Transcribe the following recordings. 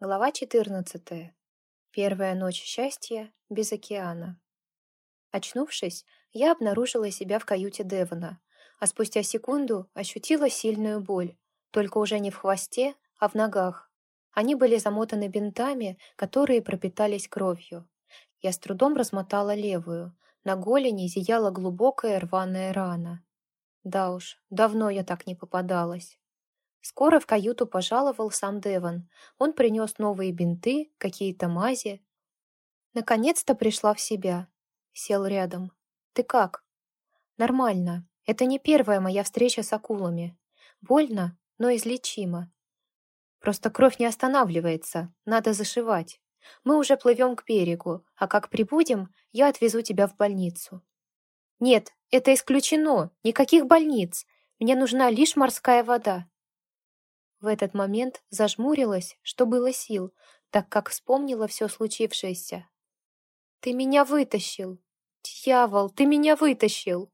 Глава 14. Первая ночь счастья без океана. Очнувшись, я обнаружила себя в каюте Девона, а спустя секунду ощутила сильную боль, только уже не в хвосте, а в ногах. Они были замотаны бинтами, которые пропитались кровью. Я с трудом размотала левую. На голени зияла глубокая рваная рана. Да уж, давно я так не попадалась. Скоро в каюту пожаловал сам Деван. Он принес новые бинты, какие-то мази. Наконец-то пришла в себя. Сел рядом. «Ты как?» «Нормально. Это не первая моя встреча с акулами. Больно, но излечимо. Просто кровь не останавливается, надо зашивать. Мы уже плывем к берегу, а как прибудем, я отвезу тебя в больницу». «Нет, это исключено. Никаких больниц. Мне нужна лишь морская вода». В этот момент зажмурилась, что было сил, так как вспомнила все случившееся. «Ты меня вытащил! Дьявол, ты меня вытащил!»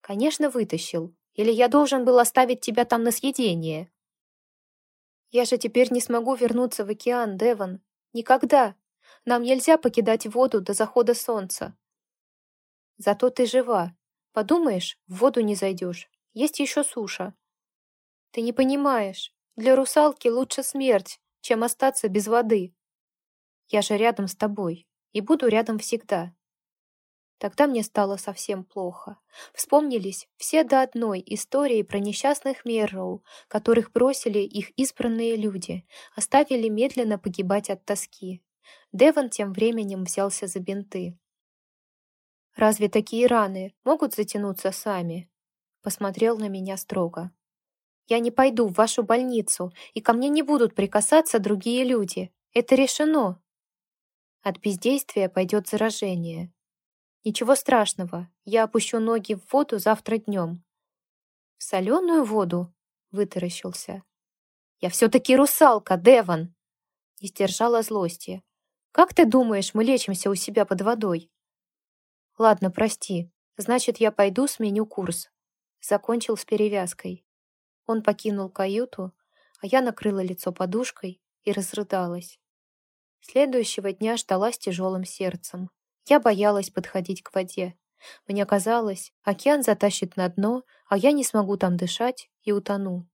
«Конечно, вытащил. Или я должен был оставить тебя там на съедение?» «Я же теперь не смогу вернуться в океан, Деван. Никогда. Нам нельзя покидать воду до захода солнца. Зато ты жива. Подумаешь, в воду не зайдешь. Есть еще суша. Ты не понимаешь, для русалки лучше смерть, чем остаться без воды. Я же рядом с тобой и буду рядом всегда. Тогда мне стало совсем плохо. Вспомнились все до одной истории про несчастных Мерроу, которых бросили их избранные люди, оставили медленно погибать от тоски. Деван тем временем взялся за бинты. «Разве такие раны могут затянуться сами?» Посмотрел на меня строго. Я не пойду в вашу больницу, и ко мне не будут прикасаться другие люди. Это решено. От бездействия пойдет заражение. Ничего страшного, я опущу ноги в воду завтра днем. В соленую воду? Вытаращился. Я все-таки русалка, Деван! Не сдержала злости. Как ты думаешь, мы лечимся у себя под водой? Ладно, прости. Значит, я пойду сменю курс. Закончил с перевязкой. Он покинул каюту, а я накрыла лицо подушкой и разрыдалась. Следующего дня ждала с тяжелым сердцем. Я боялась подходить к воде. Мне казалось, океан затащит на дно, а я не смогу там дышать и утону.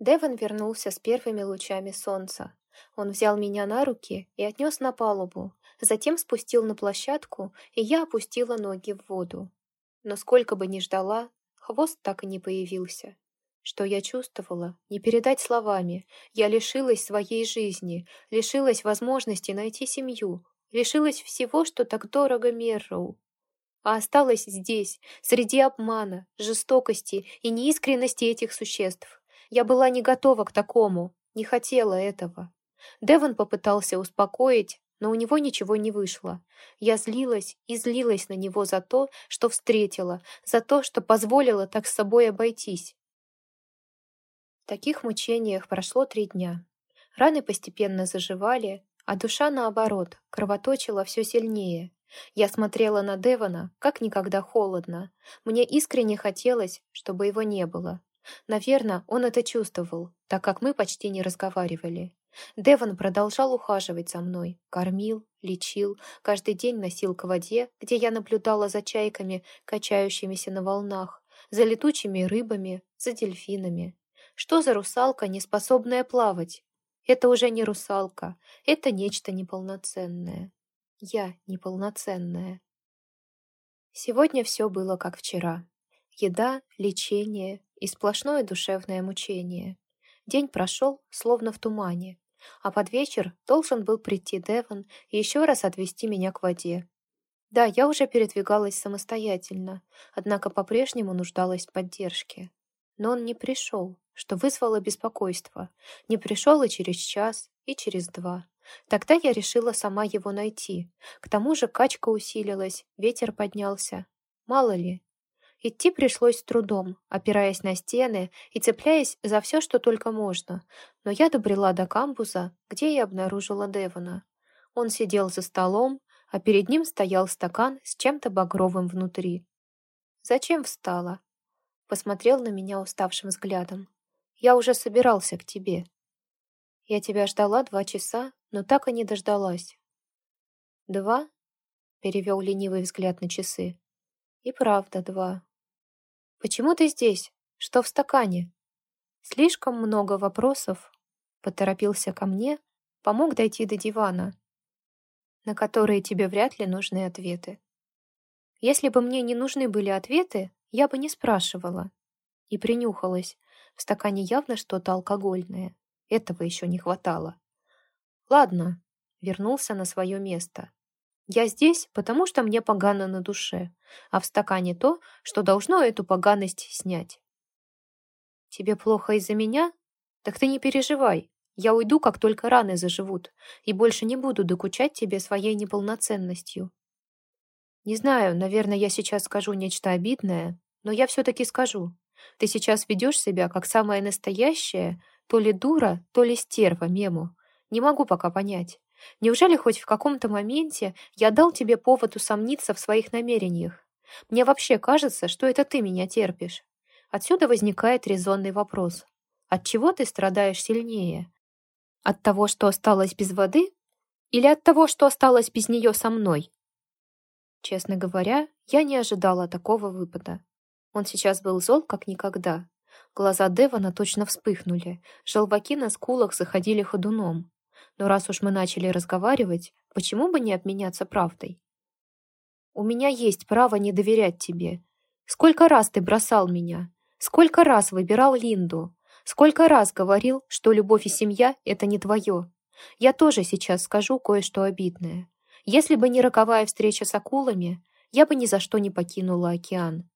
Девон вернулся с первыми лучами солнца. Он взял меня на руки и отнес на палубу, затем спустил на площадку, и я опустила ноги в воду. Но сколько бы ни ждала, хвост так и не появился. Что я чувствовала, не передать словами. Я лишилась своей жизни, лишилась возможности найти семью, лишилась всего, что так дорого Мерроу. А осталась здесь, среди обмана, жестокости и неискренности этих существ. Я была не готова к такому, не хотела этого. Девон попытался успокоить, но у него ничего не вышло. Я злилась и злилась на него за то, что встретила, за то, что позволила так с собой обойтись. В таких мучениях прошло три дня. Раны постепенно заживали, а душа, наоборот, кровоточила все сильнее. Я смотрела на Девона, как никогда холодно. Мне искренне хотелось, чтобы его не было. Наверное, он это чувствовал, так как мы почти не разговаривали. Девон продолжал ухаживать за мной, кормил, лечил, каждый день носил к воде, где я наблюдала за чайками, качающимися на волнах, за летучими рыбами, за дельфинами. Что за русалка, не способная плавать? Это уже не русалка, это нечто неполноценное. Я неполноценная. Сегодня все было как вчера. Еда, лечение и сплошное душевное мучение. День прошел, словно в тумане, а под вечер должен был прийти Девон и еще раз отвезти меня к воде. Да, я уже передвигалась самостоятельно, однако по-прежнему нуждалась в поддержке. Но он не пришел что вызвало беспокойство. Не пришел и через час, и через два. Тогда я решила сама его найти. К тому же качка усилилась, ветер поднялся. Мало ли. Идти пришлось с трудом, опираясь на стены и цепляясь за все, что только можно. Но я добрела до камбуза, где я обнаружила Девона. Он сидел за столом, а перед ним стоял стакан с чем-то багровым внутри. «Зачем встала?» Посмотрел на меня уставшим взглядом. Я уже собирался к тебе». Я тебя ждала два часа, но так и не дождалась. Два? Перевел ленивый взгляд на часы. И правда два. Почему ты здесь? Что в стакане? Слишком много вопросов. Поторопился ко мне, помог дойти до дивана, на которые тебе вряд ли нужны ответы. Если бы мне не нужны были ответы, я бы не спрашивала. И принюхалась. В стакане явно что-то алкогольное. Этого еще не хватало. Ладно, вернулся на свое место. Я здесь, потому что мне погано на душе, а в стакане то, что должно эту поганость снять. Тебе плохо из-за меня? Так ты не переживай. Я уйду, как только раны заживут, и больше не буду докучать тебе своей неполноценностью. Не знаю, наверное, я сейчас скажу нечто обидное, но я все-таки скажу. Ты сейчас ведешь себя как самая настоящая, то ли дура, то ли стерва мему. Не могу пока понять. Неужели хоть в каком-то моменте я дал тебе повод усомниться в своих намерениях? Мне вообще кажется, что это ты меня терпишь. Отсюда возникает резонный вопрос. От чего ты страдаешь сильнее? От того, что осталось без воды? Или от того, что осталось без нее со мной? Честно говоря, я не ожидала такого выпада. Он сейчас был зол, как никогда. Глаза Девана точно вспыхнули, желваки на скулах заходили ходуном. Но раз уж мы начали разговаривать, почему бы не обменяться правдой? У меня есть право не доверять тебе. Сколько раз ты бросал меня? Сколько раз выбирал Линду? Сколько раз говорил, что любовь и семья — это не твое? Я тоже сейчас скажу кое-что обидное. Если бы не роковая встреча с акулами, я бы ни за что не покинула океан.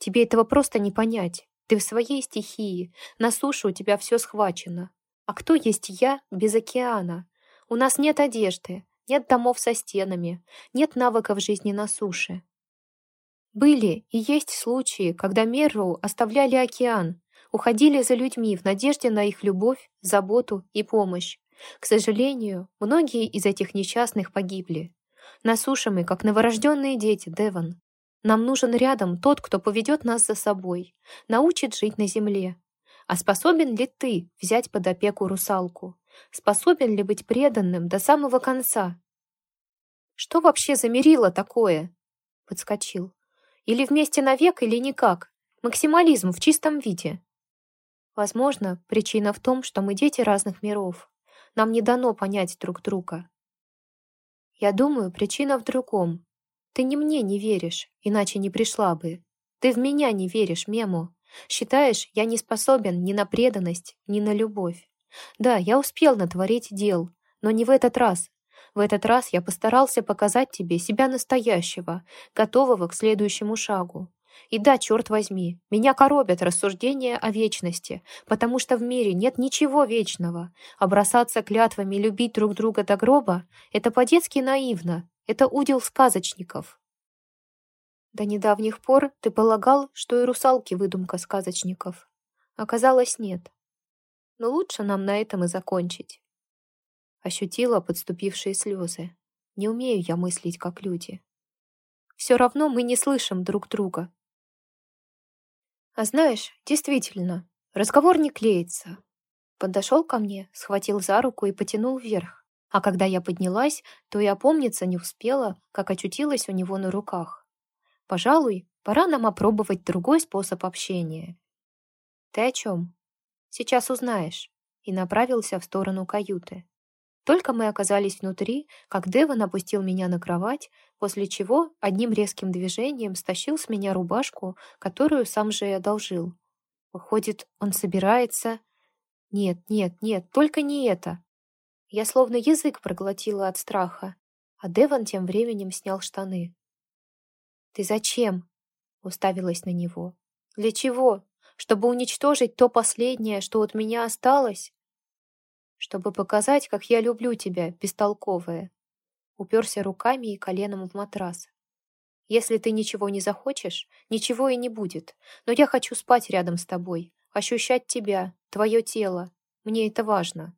Тебе этого просто не понять. Ты в своей стихии, на суше у тебя все схвачено. А кто есть я без океана? У нас нет одежды, нет домов со стенами, нет навыков жизни на суше. Были и есть случаи, когда Мерроу оставляли океан, уходили за людьми в надежде на их любовь, заботу и помощь. К сожалению, многие из этих несчастных погибли. На суше мы, как новорожденные дети, Деван. Нам нужен рядом тот, кто поведет нас за собой, научит жить на земле, а способен ли ты взять под опеку русалку? Способен ли быть преданным до самого конца? Что вообще замерило такое? Подскочил. Или вместе навек, или никак. Максимализм в чистом виде. Возможно, причина в том, что мы дети разных миров. Нам не дано понять друг друга. Я думаю, причина в другом. Ты не мне не веришь, иначе не пришла бы. Ты в меня не веришь, Мему. Считаешь, я не способен ни на преданность, ни на любовь. Да, я успел натворить дел, но не в этот раз. В этот раз я постарался показать тебе себя настоящего, готового к следующему шагу. И да, черт возьми, меня коробят рассуждения о вечности, потому что в мире нет ничего вечного. А бросаться клятвами любить друг друга до гроба — это по-детски наивно, это удел сказочников. До недавних пор ты полагал, что и русалки выдумка сказочников. Оказалось, нет. Но лучше нам на этом и закончить. Ощутила подступившие слезы. Не умею я мыслить, как люди. Все равно мы не слышим друг друга. А знаешь, действительно, разговор не клеится. Подошел ко мне, схватил за руку и потянул вверх. А когда я поднялась, то и опомниться не успела, как очутилась у него на руках. Пожалуй, пора нам опробовать другой способ общения. Ты о чем? Сейчас узнаешь. И направился в сторону каюты. Только мы оказались внутри, как Деван опустил меня на кровать, после чего одним резким движением стащил с меня рубашку, которую сам же и одолжил. Выходит, он собирается... Нет, нет, нет, только не это. Я словно язык проглотила от страха, а Деван тем временем снял штаны. «Ты зачем?» — уставилась на него. «Для чего? Чтобы уничтожить то последнее, что от меня осталось?» «Чтобы показать, как я люблю тебя, бестолковая». Уперся руками и коленом в матрас. «Если ты ничего не захочешь, ничего и не будет. Но я хочу спать рядом с тобой, ощущать тебя, твое тело. Мне это важно».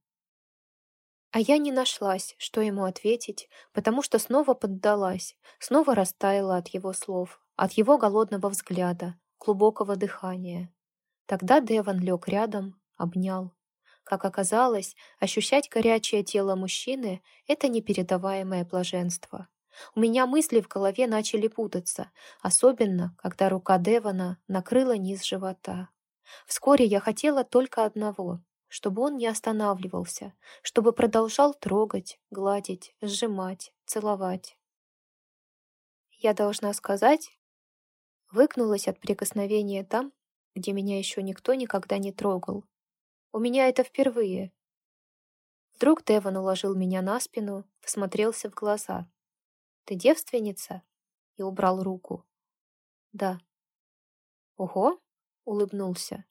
А я не нашлась, что ему ответить, потому что снова поддалась, снова растаяла от его слов, от его голодного взгляда, глубокого дыхания. Тогда Деван лег рядом, обнял. Как оказалось, ощущать горячее тело мужчины — это непередаваемое блаженство. У меня мысли в голове начали путаться, особенно, когда рука Девана накрыла низ живота. Вскоре я хотела только одного — чтобы он не останавливался, чтобы продолжал трогать, гладить, сжимать, целовать. Я должна сказать, выгнулась от прикосновения там, где меня еще никто никогда не трогал. У меня это впервые. Вдруг Деван уложил меня на спину, всмотрелся в глаза. «Ты девственница?» и убрал руку. «Да». «Ого!» — улыбнулся.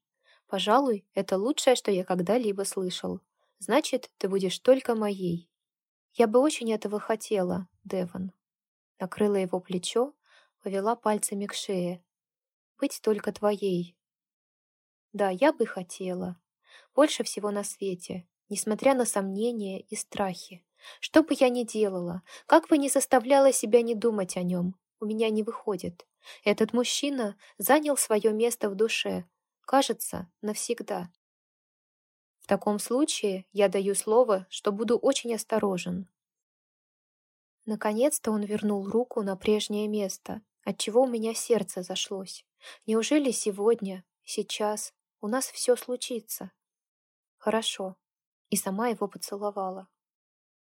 «Пожалуй, это лучшее, что я когда-либо слышал. Значит, ты будешь только моей». «Я бы очень этого хотела, Деван». Накрыла его плечо, повела пальцами к шее. «Быть только твоей». «Да, я бы хотела. Больше всего на свете, несмотря на сомнения и страхи. Что бы я ни делала, как бы ни заставляла себя не думать о нем, у меня не выходит. Этот мужчина занял свое место в душе, кажется, навсегда. В таком случае я даю слово, что буду очень осторожен. Наконец-то он вернул руку на прежнее место, отчего у меня сердце зашлось. Неужели сегодня, сейчас у нас все случится? Хорошо. И сама его поцеловала.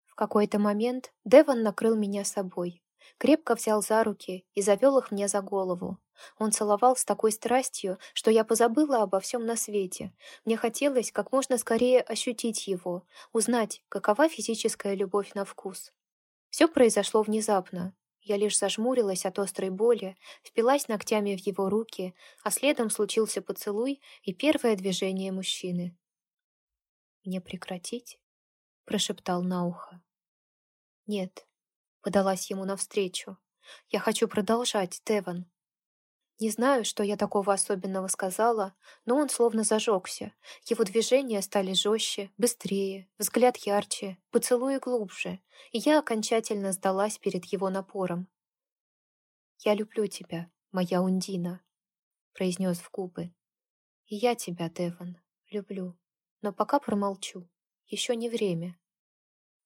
В какой-то момент Деван накрыл меня собой, крепко взял за руки и завел их мне за голову. Он целовал с такой страстью, что я позабыла обо всем на свете. Мне хотелось как можно скорее ощутить его, узнать, какова физическая любовь на вкус. Все произошло внезапно. Я лишь зажмурилась от острой боли, впилась ногтями в его руки, а следом случился поцелуй и первое движение мужчины мне прекратить?» — прошептал на ухо. «Нет», — подалась ему навстречу. «Я хочу продолжать, Деван». Не знаю, что я такого особенного сказала, но он словно зажегся. Его движения стали жестче, быстрее, взгляд ярче, поцелуи глубже, и я окончательно сдалась перед его напором. «Я люблю тебя, моя Ундина», — произнес в губы. «И я тебя, Деван, люблю» но пока промолчу. Еще не время.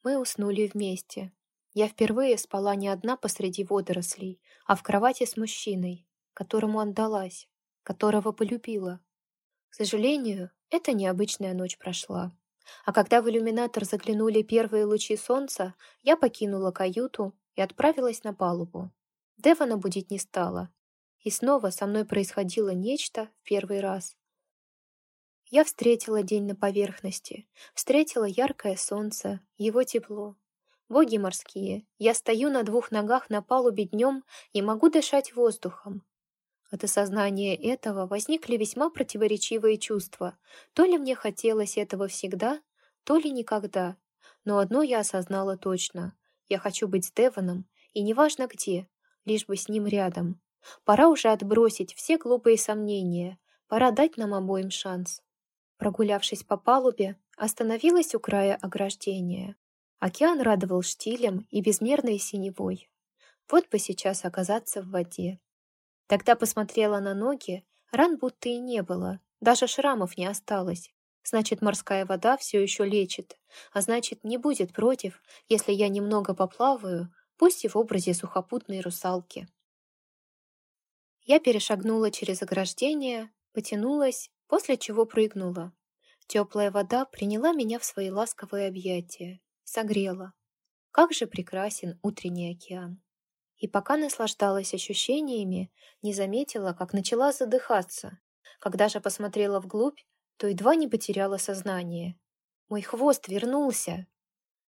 Мы уснули вместе. Я впервые спала не одна посреди водорослей, а в кровати с мужчиной, которому отдалась, которого полюбила. К сожалению, эта необычная ночь прошла. А когда в иллюминатор заглянули первые лучи солнца, я покинула каюту и отправилась на палубу. Девана будить не стала. И снова со мной происходило нечто в первый раз, я встретила день на поверхности, встретила яркое солнце, его тепло. Боги морские, я стою на двух ногах на палубе днем и могу дышать воздухом. От осознания этого возникли весьма противоречивые чувства. То ли мне хотелось этого всегда, то ли никогда. Но одно я осознала точно. Я хочу быть с Деваном, и неважно где, лишь бы с ним рядом. Пора уже отбросить все глупые сомнения. Пора дать нам обоим шанс. Прогулявшись по палубе, остановилась у края ограждения. Океан радовал штилем и безмерной синевой. Вот бы сейчас оказаться в воде. Тогда посмотрела на ноги, ран будто и не было, даже шрамов не осталось. Значит, морская вода все еще лечит, а значит, не будет против, если я немного поплаваю, пусть и в образе сухопутной русалки. Я перешагнула через ограждение, потянулась после чего прыгнула. Теплая вода приняла меня в свои ласковые объятия, согрела. Как же прекрасен утренний океан. И пока наслаждалась ощущениями, не заметила, как начала задыхаться. Когда же посмотрела вглубь, то едва не потеряла сознание. Мой хвост вернулся.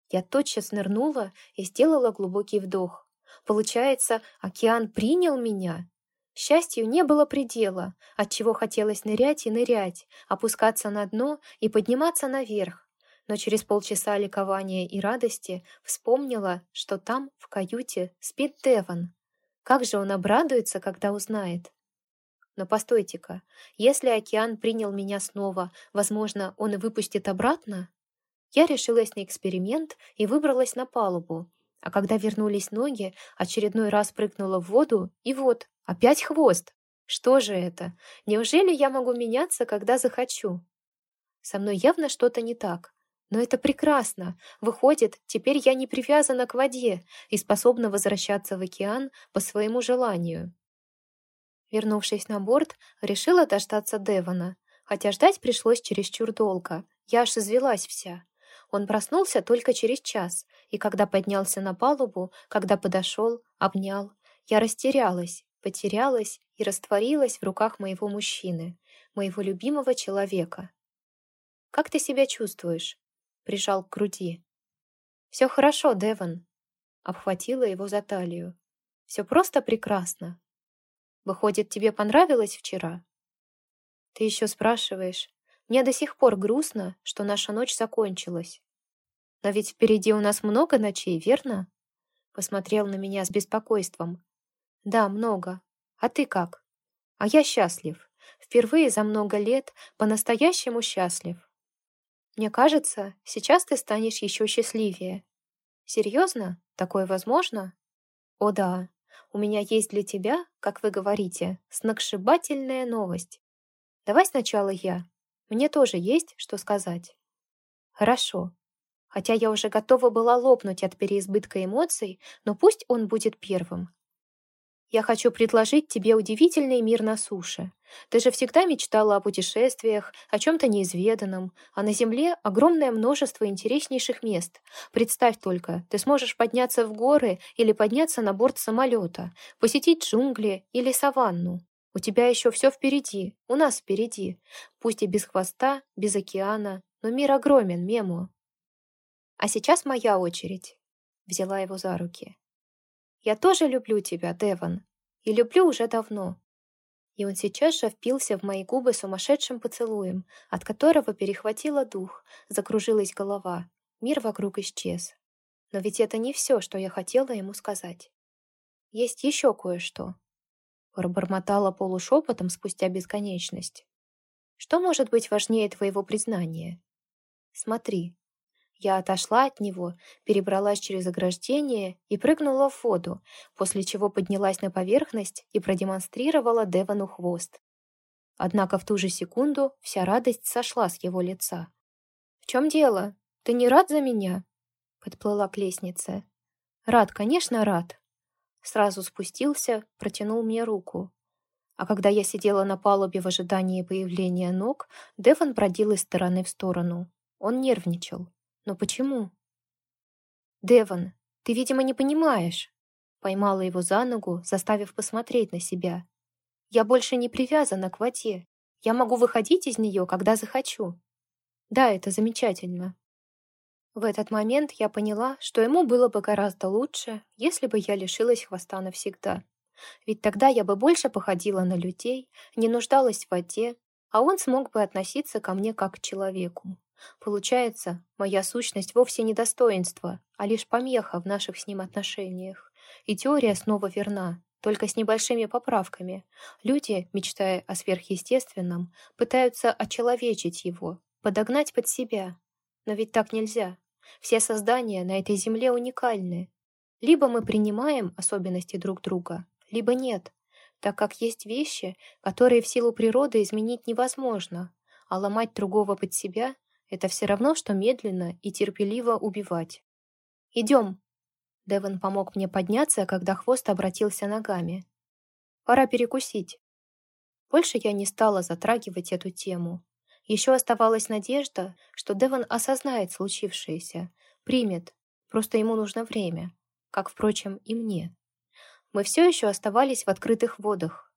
Я тотчас нырнула и сделала глубокий вдох. Получается, океан принял меня, Счастью не было предела, от чего хотелось нырять и нырять, опускаться на дно и подниматься наверх. Но через полчаса ликования и радости вспомнила, что там, в каюте, спит Деван. Как же он обрадуется, когда узнает. Но постойте-ка, если океан принял меня снова, возможно, он и выпустит обратно? Я решилась на эксперимент и выбралась на палубу, а когда вернулись ноги, очередной раз прыгнула в воду, и вот, опять хвост. Что же это? Неужели я могу меняться, когда захочу? Со мной явно что-то не так. Но это прекрасно. Выходит, теперь я не привязана к воде и способна возвращаться в океан по своему желанию. Вернувшись на борт, решила дождаться Девона, хотя ждать пришлось чересчур долго. Я аж извелась вся. Он проснулся только через час, и когда поднялся на палубу, когда подошел, обнял, я растерялась, потерялась и растворилась в руках моего мужчины, моего любимого человека. «Как ты себя чувствуешь?» Прижал к груди. «Все хорошо, Девон», — обхватила его за талию. «Все просто прекрасно. Выходит, тебе понравилось вчера?» «Ты еще спрашиваешь. Мне до сих пор грустно, что наша ночь закончилась. Но ведь впереди у нас много ночей, верно?» Посмотрел на меня с беспокойством. «Да, много. А ты как?» «А я счастлив. Впервые за много лет по-настоящему счастлив. Мне кажется, сейчас ты станешь еще счастливее. Серьезно? Такое возможно? О да, у меня есть для тебя, как вы говорите, сногсшибательная новость. Давай сначала я. Мне тоже есть что сказать. Хорошо. Хотя я уже готова была лопнуть от переизбытка эмоций, но пусть он будет первым. Я хочу предложить тебе удивительный мир на суше. Ты же всегда мечтала о путешествиях, о чем-то неизведанном, а на Земле огромное множество интереснейших мест. Представь только, ты сможешь подняться в горы или подняться на борт самолета, посетить джунгли или саванну. У тебя еще все впереди, у нас впереди. Пусть и без хвоста, без океана, но мир огромен, Мему. А сейчас моя очередь. Взяла его за руки. Я тоже люблю тебя, Деван. И люблю уже давно. И он сейчас же впился в мои губы сумасшедшим поцелуем, от которого перехватило дух, закружилась голова. Мир вокруг исчез. Но ведь это не все, что я хотела ему сказать. Есть еще кое-что. Пробормотала полушепотом спустя бесконечность. Что может быть важнее твоего признания? Смотри, я отошла от него, перебралась через ограждение и прыгнула в воду, после чего поднялась на поверхность и продемонстрировала Девану хвост. Однако в ту же секунду вся радость сошла с его лица. «В чем дело? Ты не рад за меня?» Подплыла к лестнице. «Рад, конечно, рад». Сразу спустился, протянул мне руку. А когда я сидела на палубе в ожидании появления ног, Деван бродил из стороны в сторону. Он нервничал. Но почему? Деван, ты, видимо, не понимаешь. Поймала его за ногу, заставив посмотреть на себя. Я больше не привязана к воде. Я могу выходить из нее, когда захочу. Да, это замечательно. В этот момент я поняла, что ему было бы гораздо лучше, если бы я лишилась хвоста навсегда. Ведь тогда я бы больше походила на людей, не нуждалась в воде, а он смог бы относиться ко мне как к человеку. Получается, моя сущность вовсе не достоинство, а лишь помеха в наших с ним отношениях. И теория снова верна, только с небольшими поправками. Люди, мечтая о сверхъестественном, пытаются очеловечить его, подогнать под себя. Но ведь так нельзя. Все создания на этой земле уникальны. Либо мы принимаем особенности друг друга, либо нет, так как есть вещи, которые в силу природы изменить невозможно, а ломать другого под себя это все равно, что медленно и терпеливо убивать. «Идем!» Девон помог мне подняться, когда хвост обратился ногами. «Пора перекусить». Больше я не стала затрагивать эту тему. Еще оставалась надежда, что Девон осознает случившееся, примет, просто ему нужно время, как, впрочем, и мне. Мы все еще оставались в открытых водах,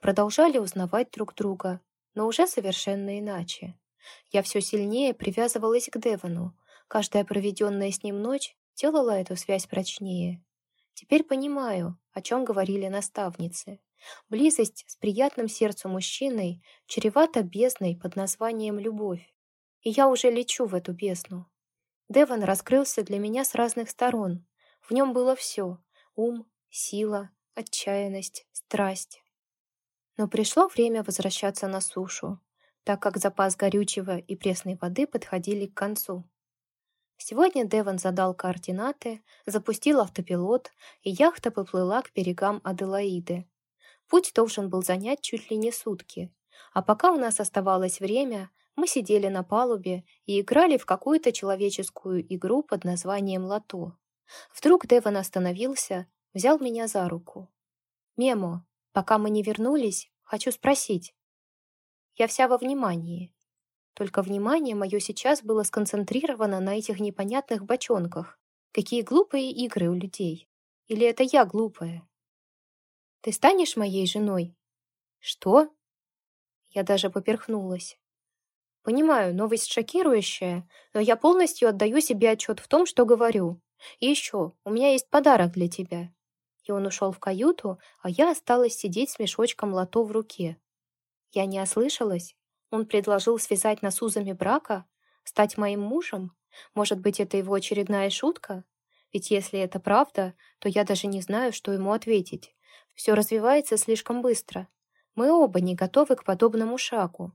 продолжали узнавать друг друга, но уже совершенно иначе. Я все сильнее привязывалась к Девону. Каждая проведенная с ним ночь делала эту связь прочнее. Теперь понимаю, о чем говорили наставницы. Близость с приятным сердцу мужчиной чревата бездной под названием «любовь». И я уже лечу в эту бездну. Девон раскрылся для меня с разных сторон. В нем было все — ум, сила, отчаянность, страсть. Но пришло время возвращаться на сушу так как запас горючего и пресной воды подходили к концу. Сегодня Деван задал координаты, запустил автопилот, и яхта поплыла к берегам Аделаиды. Путь должен был занять чуть ли не сутки, а пока у нас оставалось время, Мы сидели на палубе и играли в какую-то человеческую игру под названием «Лото». Вдруг Деван остановился, взял меня за руку. «Мемо, пока мы не вернулись, хочу спросить». Я вся во внимании. Только внимание мое сейчас было сконцентрировано на этих непонятных бочонках. Какие глупые игры у людей. Или это я глупая? Ты станешь моей женой? Что? Я даже поперхнулась. Понимаю, новость шокирующая, но я полностью отдаю себе отчет в том, что говорю. И еще, у меня есть подарок для тебя. И он ушел в каюту, а я осталась сидеть с мешочком лото в руке. Я не ослышалась? Он предложил связать нас узами брака? Стать моим мужем? Может быть, это его очередная шутка? Ведь если это правда, то я даже не знаю, что ему ответить. Все развивается слишком быстро. Мы оба не готовы к подобному шагу.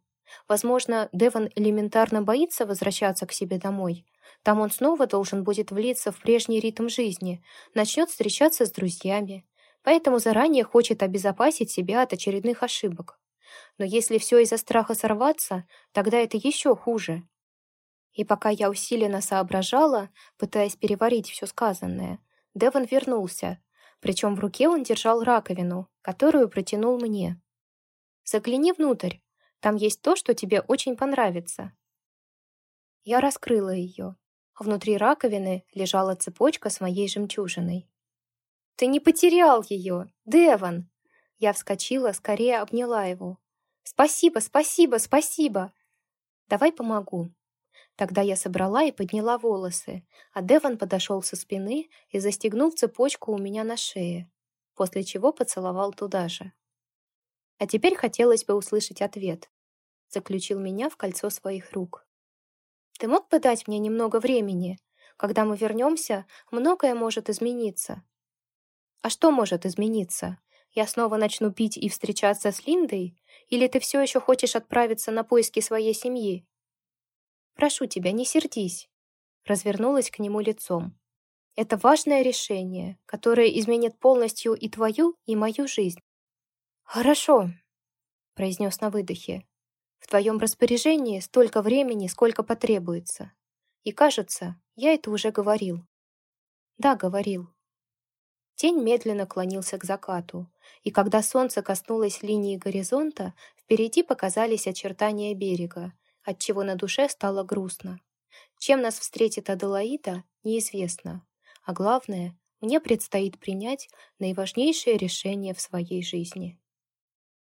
Возможно, Девон элементарно боится возвращаться к себе домой. Там он снова должен будет влиться в прежний ритм жизни, начнет встречаться с друзьями, поэтому заранее хочет обезопасить себя от очередных ошибок. Но если все из-за страха сорваться, тогда это еще хуже. И пока я усиленно соображала, пытаясь переварить все сказанное, Девон вернулся, причем в руке он держал раковину, которую протянул мне. «Загляни внутрь, там есть то, что тебе очень понравится». Я раскрыла ее. Внутри раковины лежала цепочка с моей жемчужиной. «Ты не потерял ее, Деван!» Я вскочила, скорее обняла его. «Спасибо, спасибо, спасибо!» «Давай помогу». Тогда я собрала и подняла волосы, а Деван подошел со спины и застегнул цепочку у меня на шее, после чего поцеловал туда же. А теперь хотелось бы услышать ответ. Заключил меня в кольцо своих рук. «Ты мог бы дать мне немного времени? Когда мы вернемся, многое может измениться». «А что может измениться? Я снова начну пить и встречаться с Линдой? Или ты все еще хочешь отправиться на поиски своей семьи?» «Прошу тебя, не сердись», — развернулась к нему лицом. «Это важное решение, которое изменит полностью и твою, и мою жизнь». «Хорошо», — произнес на выдохе. «В твоем распоряжении столько времени, сколько потребуется. И, кажется, я это уже говорил». «Да, говорил». Тень медленно клонился к закату, и когда солнце коснулось линии горизонта, впереди показались очертания берега, отчего на душе стало грустно. Чем нас встретит Аделаида, неизвестно. А главное, мне предстоит принять наиважнейшее решение в своей жизни.